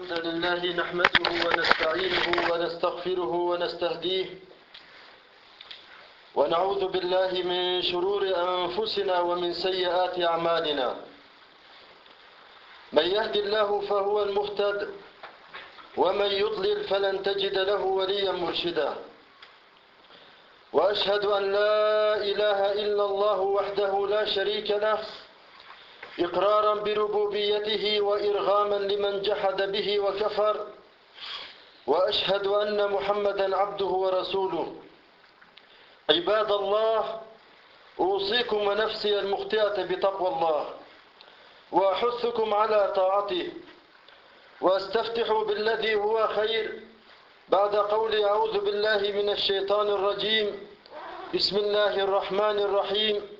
الحمد لله نحمده ونستعينه ونستغفره ونستهديه. ونعوذ بالله من شرور أنفسنا ومن سيئات أعمالنا. من يهد الله فهو المهتد ومن يضلل فلن تجد له وليا مرشدا. وأشهد أن لا إله إلا الله وحده لا شريك له إقرارا بربوبيته وإرغاما لمن جحد به وكفر. وأشهد أن محمدا عبده ورسوله. عباد الله أوصيكم ونفسي المخطئة بتقوى الله وأحثكم على طاعته وأستفتح بالذي هو خير. بعد قولي أعوذ بالله من الشيطان الرجيم. بسم الله الرحمن الرحيم.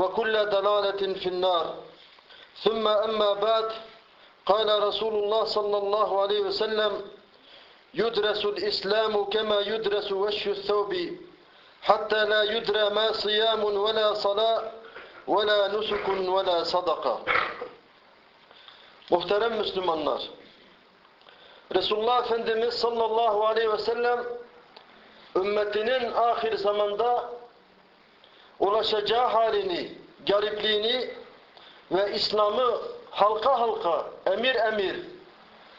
وكل دلالة في النار. ثم أما بعد قال رسول الله صلى الله عليه وسلم يدرس الإسلام كما يدرس وش الثوب حتى لا يدرى ما صيام ولا صلاة ولا نسك ولا صدقة. Muhterem Müslümanlar, Resulullah Efendimiz sallallahu aleyhi ve sellem ümmetinin ahir zamanda ulaşacağı halini, garipliğini ve İslam'ı halka halka, emir emir,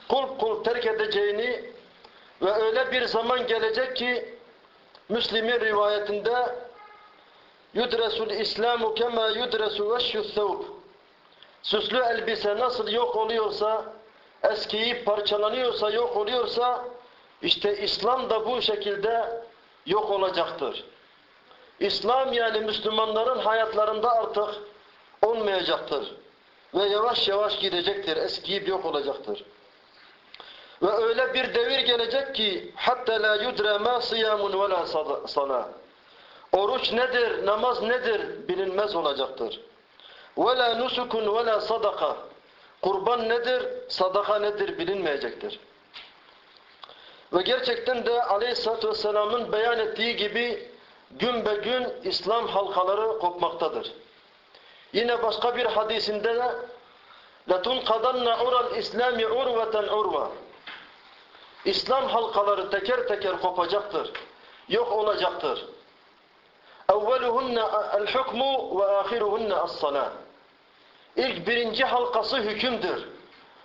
kul kul terk edeceğini ve öyle bir zaman gelecek ki Müslim'in rivayetinde yudresul İslamu kema yudresu veşşü thawb süslü elbise nasıl yok oluyorsa eskiyip parçalanıyorsa yok oluyorsa işte İslam da bu şekilde yok olacaktır. İslam yani Müslümanların hayatlarında artık olmayacaktır. Ve yavaş yavaş gidecektir, eskiyip yok olacaktır. Ve öyle bir devir gelecek ki hatta la yudra ma siyamun ve la sala. Oruç nedir, namaz nedir bilinmez olacaktır. Ve la nusukun ve sadaka. Kurban nedir, sadaka nedir bilinmeyecektir. Ve gerçekten de Aleyhisselatü Vesselam'ın beyan ettiği gibi gün be gün İslam halkaları kopmaktadır. Yine başka bir hadisinde de لَتُنْقَدَنَّ عُرَ الْاِسْلَامِ عُرْوَةً عُرْوَةً İslam halkaları teker teker kopacaktır. Yok olacaktır. اَوَّلُهُنَّ الْحُكْمُ وَآخِرُهُنَّ الصَّلَاةِ İlk birinci halkası hükümdür.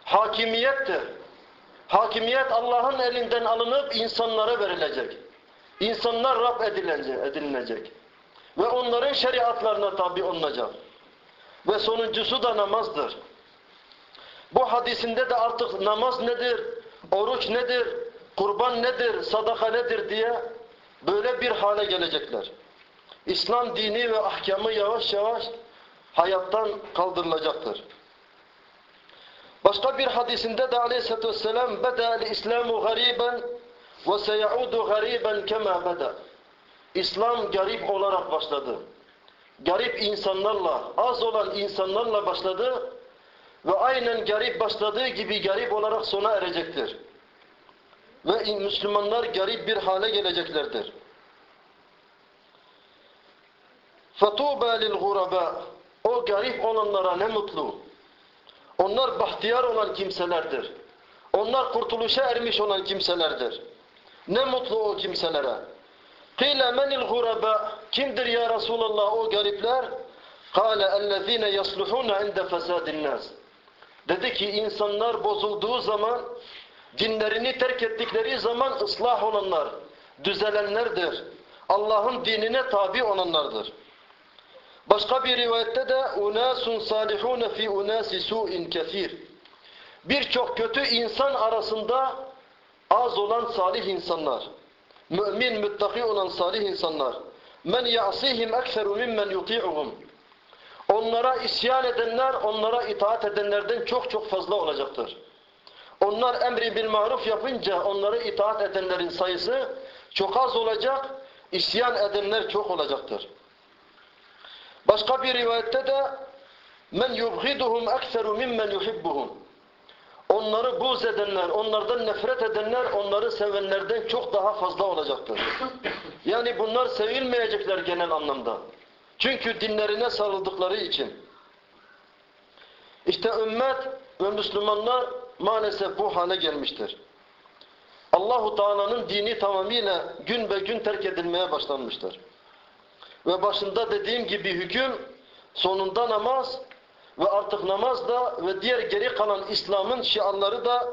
Hakimiyettir. Hakimiyet Allah'ın elinden alınıp insanlara verilecek. İnsanlar Rab edinilecek. Ve onların şeriatlarına tabi olunacak. Ve sonuncusu da namazdır. Bu hadisinde de artık namaz nedir, oruç nedir, kurban nedir, sadaka nedir diye böyle bir hale gelecekler. İslam dini ve ahkamı yavaş yavaş hayattan kaldırılacaktır. Başka bir hadisinde de aleyhissalatü vesselam بَدَى الْاِسْلَامُ غَرِيبًا وَسَيَعُودُ غَرِيبًا كَمَا بَدَى İslam garip olarak başladı. Garip insanlarla, az olan insanlarla başladı ve aynen garip başladığı gibi garip olarak sona erecektir. Ve Müslümanlar garip bir hale geleceklerdir. فَطُوبَى لِلْغُرَبَى O garip olanlara ne mutlu. Onlar bahtiyar olan kimselerdir. Onlar kurtuluşa ermiş olan kimselerdir. Ne mutlu o kimselere. Kıyle menil guraba kimdir ya Resulallah o garipler? Kale ellezine yasluhuna inde fesadin nas. Dedi ki insanlar bozulduğu zaman dinlerini terk ettikleri zaman ıslah olanlar, düzelenlerdir. Allah'ın dinine tabi olanlardır. Başka bir rivayette de unasun salihun fi unasi su'in kesir. Birçok kötü insan arasında az olan salih insanlar. Mümin, müttaki olan salih insanlar. Men ya'sihim ekseru mimmen yuti'uhum. Onlara isyan edenler, onlara itaat edenlerden çok çok fazla olacaktır. Onlar emri bil maruf yapınca onları itaat edenlerin sayısı çok az olacak, isyan edenler çok olacaktır. Başka bir rivayette de men yubghiduhum ekseru mimmen yuhibbuhum. Onları buz edenler, onlardan nefret edenler, onları sevenlerden çok daha fazla olacaktır. Yani bunlar sevilmeyecekler genel anlamda. Çünkü dinlerine sarıldıkları için. İşte ümmet ve Müslümanlar maalesef bu hale gelmiştir. Allahu Teala'nın dini tamamıyla gün be gün terk edilmeye başlanmıştır. Ve başında dediğim gibi hüküm, sonunda namaz ve artık namaz da ve diğer geri kalan İslam'ın şiarları da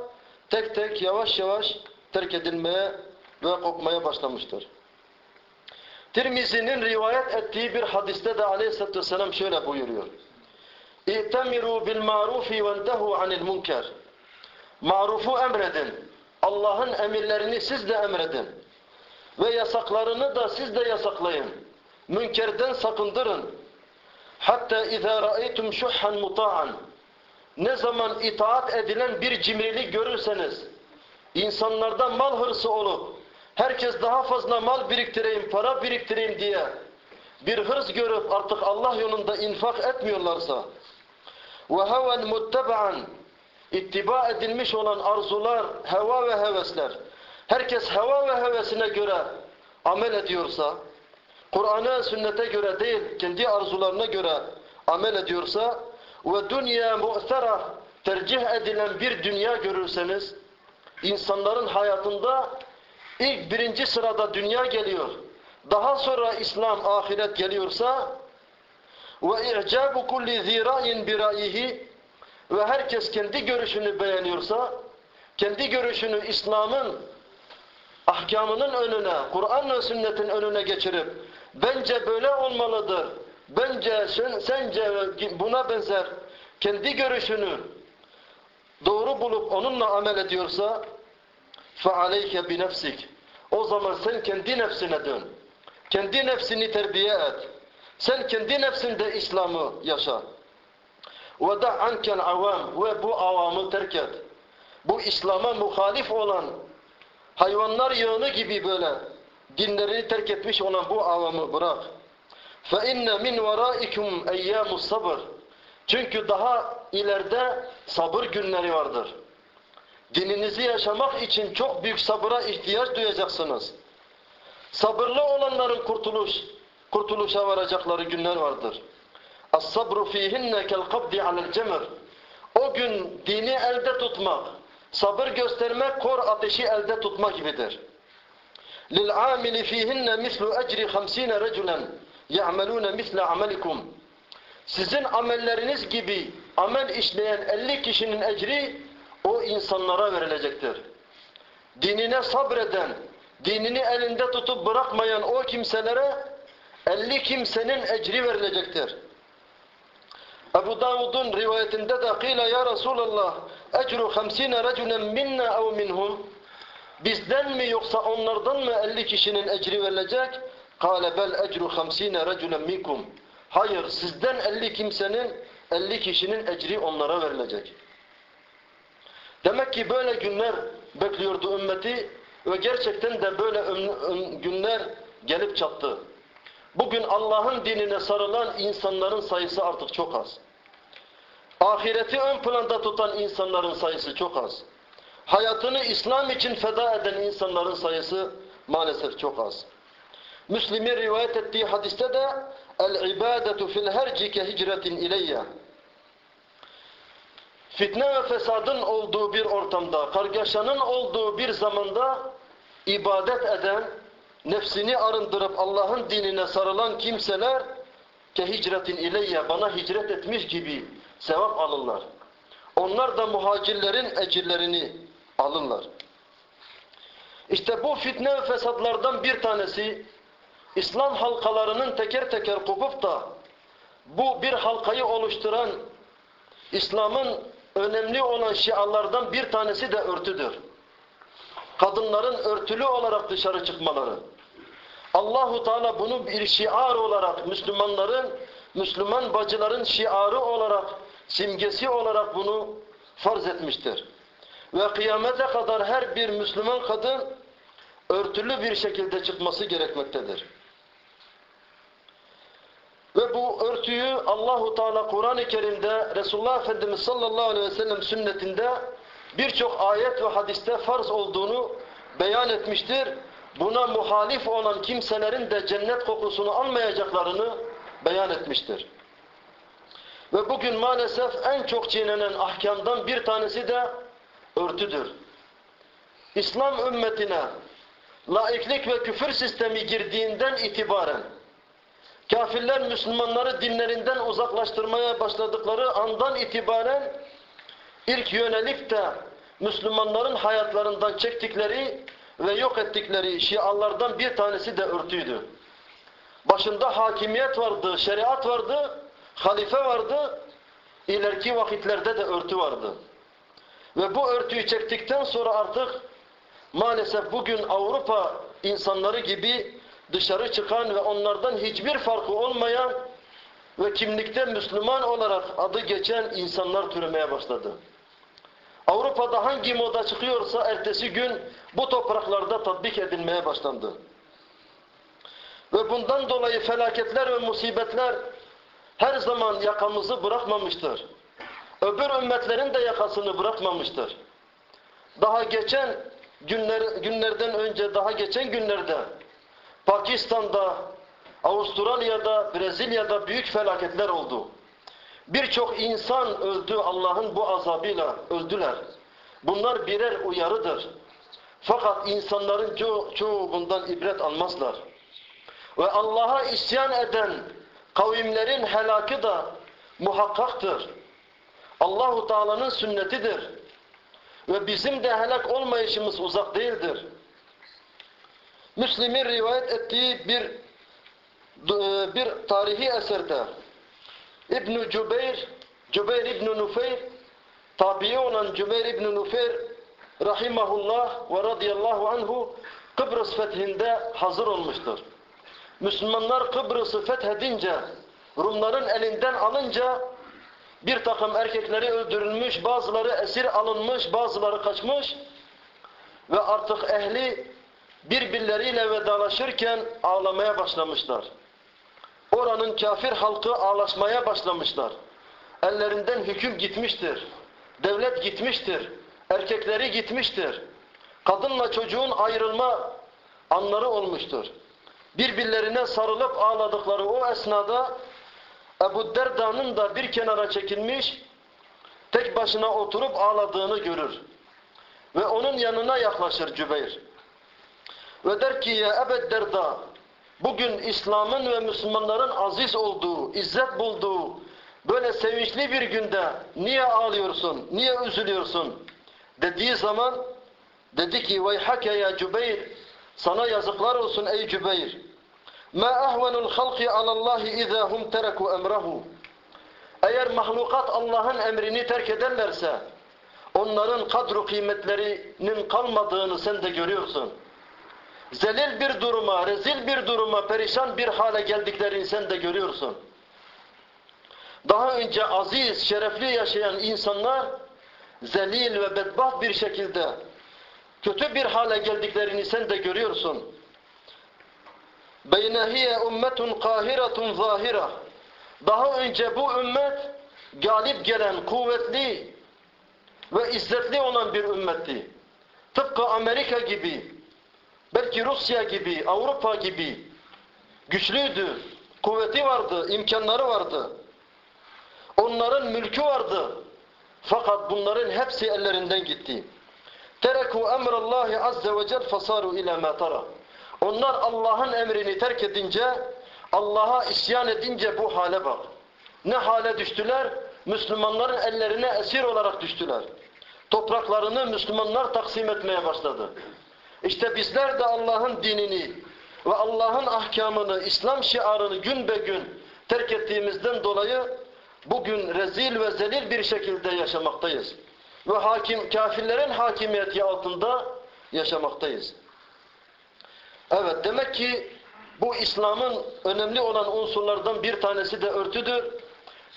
tek tek yavaş yavaş terk edilmeye ve kopmaya başlamıştır. Tirmizi'nin rivayet ettiği bir hadiste de aleyhissalatü vesselam şöyle buyuruyor. İ'temiru bil marufi ve entehu anil munker. Marufu emredin. Allah'ın emirlerini siz de emredin. Ve yasaklarını da siz de yasaklayın. Münkerden sakındırın. Hatta izâ ra'eytum şuhhan muta'an. Ne zaman itaat edilen bir cimrilik görürseniz, insanlarda mal hırsı olup, herkes daha fazla mal biriktireyim, para biriktireyim diye bir hırs görüp artık Allah yolunda infak etmiyorlarsa ve heven mutteba'an ittiba edilmiş olan arzular, heva ve hevesler. Herkes heva ve hevesine göre amel ediyorsa Kur'an'a, sünnete göre değil, kendi arzularına göre amel ediyorsa ve dünya mu'tera tercih edilen bir dünya görürseniz insanların hayatında ilk birinci sırada dünya geliyor. Daha sonra İslam, ahiret geliyorsa ve i'cabu kulli zirayin birayihi ve herkes kendi görüşünü beğeniyorsa kendi görüşünü İslam'ın ahkamının önüne, Kur'an ve sünnetin önüne geçirip bence böyle olmalıdır, bence sen, sence buna benzer kendi görüşünü doğru bulup onunla amel ediyorsa فَعَلَيْكَ بِنَفْسِكَ O zaman sen kendi nefsine dön. Kendi nefsini terbiye et. Sen kendi nefsinde İslam'ı yaşa. وَدَعْ عَنْكَ الْعَوَامِ Ve bu avamı terk et. Bu İslam'a muhalif olan hayvanlar yığını gibi böyle dinlerini terk etmiş olan bu avamı bırak. فَاِنَّ مِنْ وَرَائِكُمْ اَيَّامُ الصَّبْرِ Çünkü daha ileride sabır günleri vardır. Dininizi yaşamak için çok büyük sabıra ihtiyaç duyacaksınız. Sabırlı olanların kurtuluş, kurtuluşa varacakları günler vardır. As-sabru fihinne kel kabdi alel cemr. O gün dini elde tutmak, sabır göstermek kor ateşi elde tutma gibidir. Amili fihinne mislu ecri 50 raculen ya'malun misle amelikum. Sizin amelleriniz gibi amel işleyen 50 kişinin ecri o insanlara verilecektir. Dinine sabreden, dinini elinde tutup bırakmayan o kimselere 50 kimsenin ecri verilecektir. Ebu Davud'un rivayetinde de kıyla ya Resulallah ecru 50 raculen minna ev minhum bizden mi yoksa onlardan mı 50 kişinin ecri verilecek? Kale bel ecru 50 raculen minkum hayır sizden 50 kimsenin 50 kişinin ecri onlara verilecek. Demek ki böyle günler bekliyordu ümmeti ve gerçekten de böyle günler gelip çattı. Bugün Allah'ın dinine sarılan insanların sayısı artık çok az. Ahireti ön planda tutan insanların sayısı çok az. Hayatını İslam için feda eden insanların sayısı maalesef çok az. Müslim'in rivayet ettiği hadiste de el-ibadetu fil herci ke hicretin ileyye fitne ve fesadın olduğu bir ortamda, kargaşanın olduğu bir zamanda ibadet eden, nefsini arındırıp Allah'ın dinine sarılan kimseler ke hicretin ileyye bana hicret etmiş gibi sevap alırlar. Onlar da muhacirlerin ecirlerini alırlar. İşte bu fitne ve fesatlardan bir tanesi İslam halkalarının teker teker kopup da bu bir halkayı oluşturan İslam'ın önemli olan şialardan bir tanesi de örtüdür. Kadınların örtülü olarak dışarı çıkmaları. Allahu Teala bunu bir şiar olarak Müslümanların, Müslüman bacıların şiarı olarak, simgesi olarak bunu farz etmiştir. Ve kıyamete kadar her bir Müslüman kadın örtülü bir şekilde çıkması gerekmektedir. Ve bu örtüyü Allahu Teala Kur'an-ı Kerim'de Resulullah Efendimiz sallallahu aleyhi ve sellem sünnetinde birçok ayet ve hadiste farz olduğunu beyan etmiştir. Buna muhalif olan kimselerin de cennet kokusunu almayacaklarını beyan etmiştir. Ve bugün maalesef en çok çiğnenen ahkamdan bir tanesi de örtüdür. İslam ümmetine laiklik ve küfür sistemi girdiğinden itibaren kafirler Müslümanları dinlerinden uzaklaştırmaya başladıkları andan itibaren ilk yönelip de Müslümanların hayatlarından çektikleri ve yok ettikleri şialardan bir tanesi de örtüydü. Başında hakimiyet vardı, şeriat vardı, halife vardı, ileriki vakitlerde de örtü vardı. Ve bu örtüyü çektikten sonra artık maalesef bugün Avrupa insanları gibi dışarı çıkan ve onlardan hiçbir farkı olmayan ve kimlikte Müslüman olarak adı geçen insanlar türemeye başladı. Avrupa'da hangi moda çıkıyorsa ertesi gün bu topraklarda tatbik edilmeye başlandı. Ve bundan dolayı felaketler ve musibetler her zaman yakamızı bırakmamıştır. Öbür ümmetlerin de yakasını bırakmamıştır. Daha geçen günler, günlerden önce, daha geçen günlerde Pakistan'da, Avustralya'da, Brezilya'da büyük felaketler oldu. Birçok insan öldü Allah'ın bu azabıyla, öldüler. Bunlar birer uyarıdır. Fakat insanların ço çoğu bundan ibret almazlar. Ve Allah'a isyan eden kavimlerin helakı da muhakkaktır. Allahu Teala'nın sünnetidir. Ve bizim de helak olmayışımız uzak değildir. Müslim'in rivayet ettiği bir bir tarihi eserde İbn Cübeyr Cübeyr İbn Nufeyr tabi'i olan Cübeyr İbn Nufeyr rahimahullah ve radıyallahu anhu Kıbrıs fethinde hazır olmuştur. Müslümanlar Kıbrıs'ı fethedince Rumların elinden alınca bir takım erkekleri öldürülmüş, bazıları esir alınmış, bazıları kaçmış ve artık ehli birbirleriyle vedalaşırken ağlamaya başlamışlar. Oranın kafir halkı ağlaşmaya başlamışlar. Ellerinden hüküm gitmiştir. Devlet gitmiştir. Erkekleri gitmiştir. Kadınla çocuğun ayrılma anları olmuştur. Birbirlerine sarılıp ağladıkları o esnada Ebu Derda'nın da bir kenara çekilmiş, tek başına oturup ağladığını görür. Ve onun yanına yaklaşır Cübeyr. Ve der ki ya Ebu Derda, bugün İslam'ın ve Müslümanların aziz olduğu, izzet bulduğu, böyle sevinçli bir günde niye ağlıyorsun, niye üzülüyorsun dediği zaman dedi ki veyhake ya Cübeyr, sana yazıklar olsun ey Cübeyr. Ma ahvenul halqi alallahi iza hum tereku emrehu. Eğer mahlukat Allah'ın emrini terk ederlerse onların kadru kıymetlerinin kalmadığını sen de görüyorsun. Zelil bir duruma, rezil bir duruma, perişan bir hale geldiklerini sen de görüyorsun. Daha önce aziz, şerefli yaşayan insanlar zelil ve bedbaht bir şekilde kötü bir hale geldiklerini sen de görüyorsun. Beynehiye ummetun kahiretun zahira. Daha önce bu ümmet galip gelen, kuvvetli ve izzetli olan bir ümmetti. Tıpkı Amerika gibi, belki Rusya gibi, Avrupa gibi güçlüydü, kuvveti vardı, imkanları vardı. Onların mülkü vardı. Fakat bunların hepsi ellerinden gitti. Tereku emrallahi azze ve cel fasaru ila ma. Onlar Allah'ın emrini terk edince, Allah'a isyan edince bu hale bak. Ne hale düştüler? Müslümanların ellerine esir olarak düştüler. topraklarını Müslümanlar taksim etmeye başladı. İşte bizler de Allah'ın dinini ve Allah'ın ahkamını, İslam şiarını gün be gün terk ettiğimizden dolayı bugün rezil ve zelil bir şekilde yaşamaktayız. Ve hakim, kafirlerin hakimiyeti altında yaşamaktayız. Evet demek ki bu İslam'ın önemli olan unsurlardan bir tanesi de örtüdür.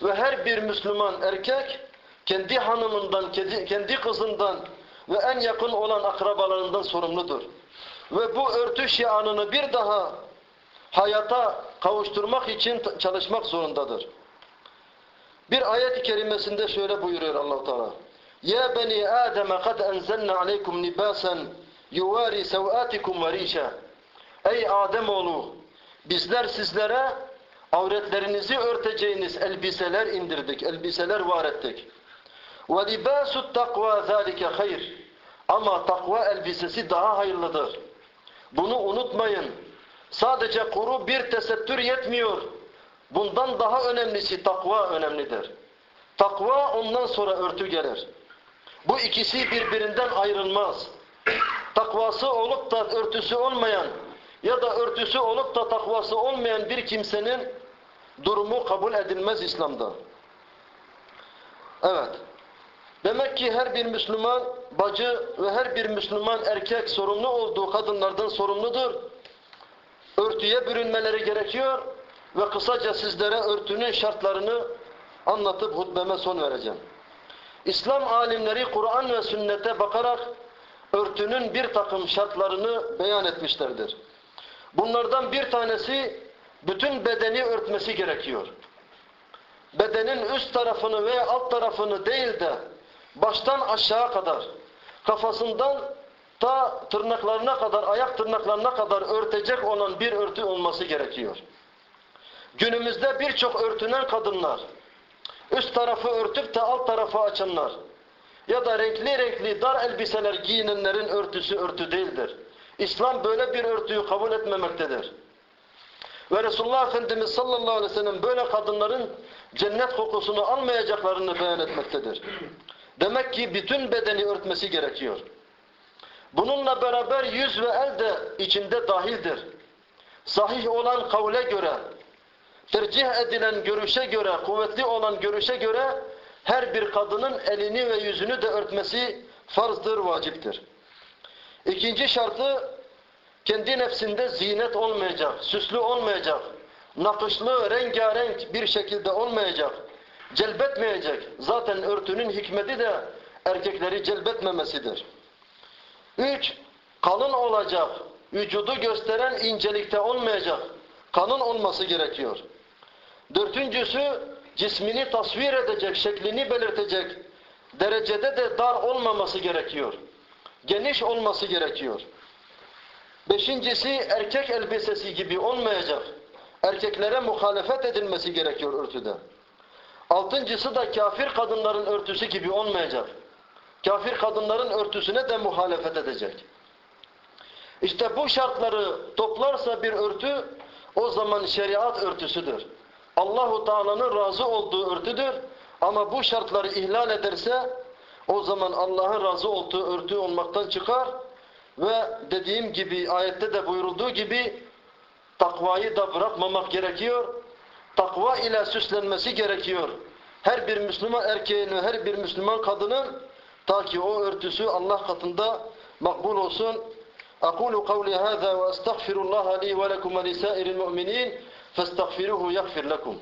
Ve her bir Müslüman erkek kendi hanımından, kendi kızından ve en yakın olan akrabalarından sorumludur. Ve bu örtü şianını bir daha hayata kavuşturmak için çalışmak zorundadır. Bir ayet-i kerimesinde şöyle buyuruyor Allah Teala. Ya beni Adem kad enzelna aleykum libasan yuvari sevatikum ve. Ey Adem oğlu bizler sizlere avretlerinizi örteceğiniz elbiseler indirdik, elbiseler var ettik. Libasut takva zalike hayr. Ama takva elbisesi daha hayırlıdır. Bunu unutmayın. Sadece kuru bir tesettür yetmiyor. Bundan daha önemlisi takva önemlidir. Takva ondan sonra örtü gelir. Bu ikisi birbirinden ayrılmaz. Takvası olup da örtüsü olmayan ya da örtüsü olup da takvası olmayan bir kimsenin durumu kabul edilmez İslam'da. Evet. Demek ki her bir Müslüman bacı ve her bir Müslüman erkek sorumlu olduğu kadınlardan sorumludur. Örtüye bürünmeleri gerekiyor ve kısaca sizlere örtünün şartlarını anlatıp hutbeme son vereceğim. İslam alimleri Kur'an ve sünnete bakarak örtünün bir takım şartlarını beyan etmişlerdir. Bunlardan bir tanesi bütün bedeni örtmesi gerekiyor. Bedenin üst tarafını veya alt tarafını değil de baştan aşağı kadar kafasından ta tırnaklarına kadar, ayak tırnaklarına kadar örtecek olan bir örtü olması gerekiyor. Günümüzde birçok örtünen kadınlar, üst tarafı örtüp de alt tarafı açanlar ya da renkli renkli dar elbiseler giyinenlerin örtüsü örtü değildir. İslam böyle bir örtüyü kabul etmemektedir. Ve Resulullah Efendimiz sallallahu aleyhi ve sellem böyle kadınların cennet kokusunu almayacaklarını beyan etmektedir. Demek ki bütün bedeni örtmesi gerekiyor. Bununla beraber yüz ve el de içinde dahildir. Sahih olan kavle göre, tercih edilen görüşe göre, kuvvetli olan görüşe göre her bir kadının elini ve yüzünü de örtmesi farzdır, vaciptir. İkinci şartı kendi nefsinde zinet olmayacak, süslü olmayacak, nakışlı, rengarenk bir şekilde olmayacak, celbetmeyecek. Zaten örtünün hikmeti de erkekleri celbetmemesidir. Üç, kalın olacak, vücudu gösteren incelikte olmayacak, kalın olması gerekiyor. Dördüncüsü, cismini tasvir edecek, şeklini belirtecek derecede de dar olmaması gerekiyor. Geniş olması gerekiyor. Beşincisi erkek elbisesi gibi olmayacak. Erkeklere muhalefet edilmesi gerekiyor örtüde. Altıncısı da kafir kadınların örtüsü gibi olmayacak. Kafir kadınların örtüsüne de muhalefet edecek. İşte bu şartları toplarsa bir örtü o zaman şeriat örtüsüdür. Allahu Teala'nın razı olduğu örtüdür. Ama bu şartları ihlal ederse o zaman Allah'ın razı olduğu örtü olmaktan çıkar ve dediğim gibi ayette de buyurulduğu gibi takvayı da bırakmamak gerekiyor Takva ile süslenmesi gerekiyor. Her bir Müslüman erkeğin ve her bir Müslüman kadının ta ki o örtüsü Allah katında makbul olsun. أقول قولي هذا وأستغفر الله لي ولكم ولسائر المؤمنين فاستغفروه يغفر لكم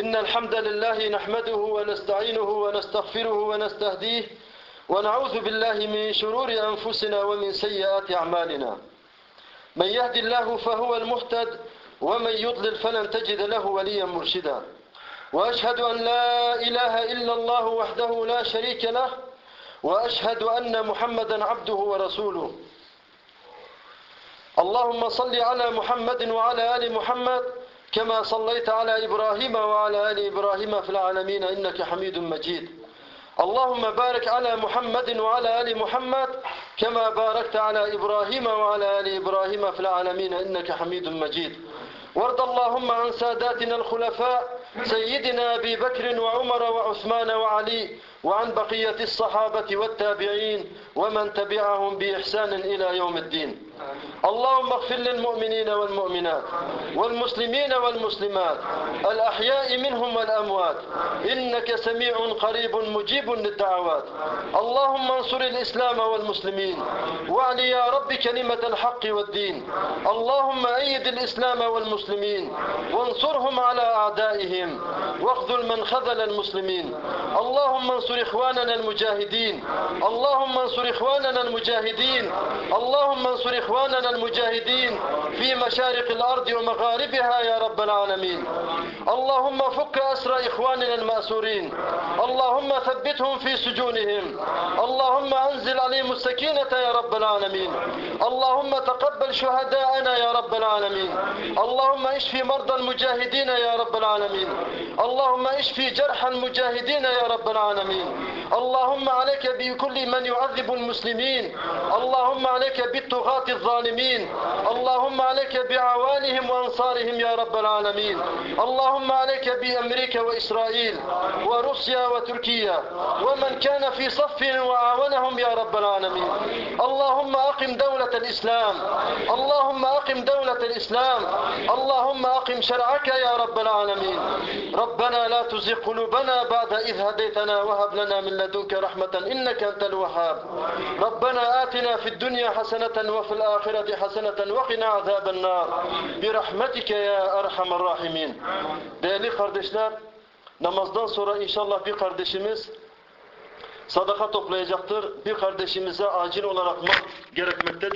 إن الحمد لله نحمده ونستعينه ونستغفره ونستهديه ونعوذ بالله من شرور أنفسنا ومن سيئات أعمالنا. من يهد الله فهو المهتد ومن يضلل فلن تجد له وليا مرشدا. وأشهد أن لا إله إلا الله وحده لا شريك له وأشهد أن محمدا عبده ورسوله. اللهم صل على محمد وعلى آل محمد كما صليت على إبراهيم وعلى آل إبراهيم في العالمين إنك حميد مجيد. اللهم بارك على محمد وعلى آل محمد كما باركت على إبراهيم وعلى آل إبراهيم في العالمين إنك حميد مجيد. وارض اللهم عن ساداتنا الخلفاء سيدنا أبي بكر وعمر وعثمان وعلي وعن بقية الصحابة والتابعين ومن تبعهم بإحسان إلى يوم الدين. اللهم اغفر للمؤمنين والمؤمنات والمسلمين والمسلمات الأحياء منهم والأموات إنك سميع قريب مجيب للدعوات اللهم انصر الإسلام والمسلمين واعل يا رب كلمة الحق والدين اللهم أيد الإسلام والمسلمين وانصرهم على أعدائهم واخذل من خذل المسلمين اللهم انصر إخواننا المجاهدين اللهم انصر إخواننا المجاهدين اللهم انصر إخواننا المجاهدين في مشارق الأرض ومغاربها يا رب العالمين. اللهم فك أسر إخواننا المأسورين. اللهم ثبتهم في سجونهم. اللهم أنزل عليهم السكينة يا رب العالمين. اللهم تقبل شهداءنا يا رب العالمين. اللهم اشفي مرضى المجاهدين يا رب العالمين. اللهم اشفي جرحى المجاهدين يا رب العالمين. اللهم عليك بكل من يعذب المسلمين. اللهم عليك بالطغاة الظالمين. اللهم عليك بعوانهم وأنصارهم يا رب العالمين. اللهم عليك بأمريكا وإسرائيل وروسيا وتركيا ومن كان في صف وعاونهم يا رب العالمين. اللهم أقم دولة الإسلام. اللهم أقم دولة الإسلام. اللهم أقم شرعك يا رب العالمين. ربنا لا تزغ قلوبنا بعد إذ هديتنا وهب لنا من لدنك رحمة إنك أنت الوهاب. ربنا آتنا في الدنيا حسنة وفي الآخرة حسنة وقنا عذاب النار برحمتك ya Erhamer Rahimin. Değerli kardeşler, namazdan sonra inşallah bir kardeşimiz sadaka toplayacaktır. Bir kardeşimize acil olarak mal gerekmektedir.